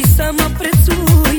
Că știi să mă prețuiești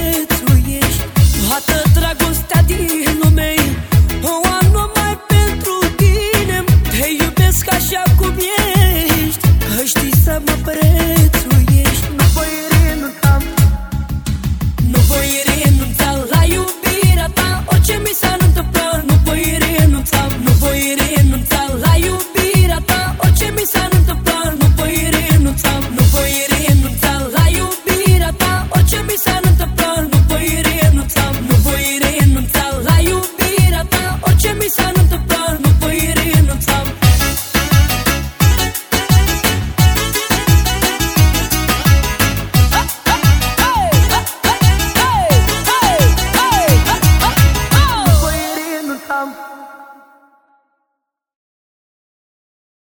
mă prețuiești Toată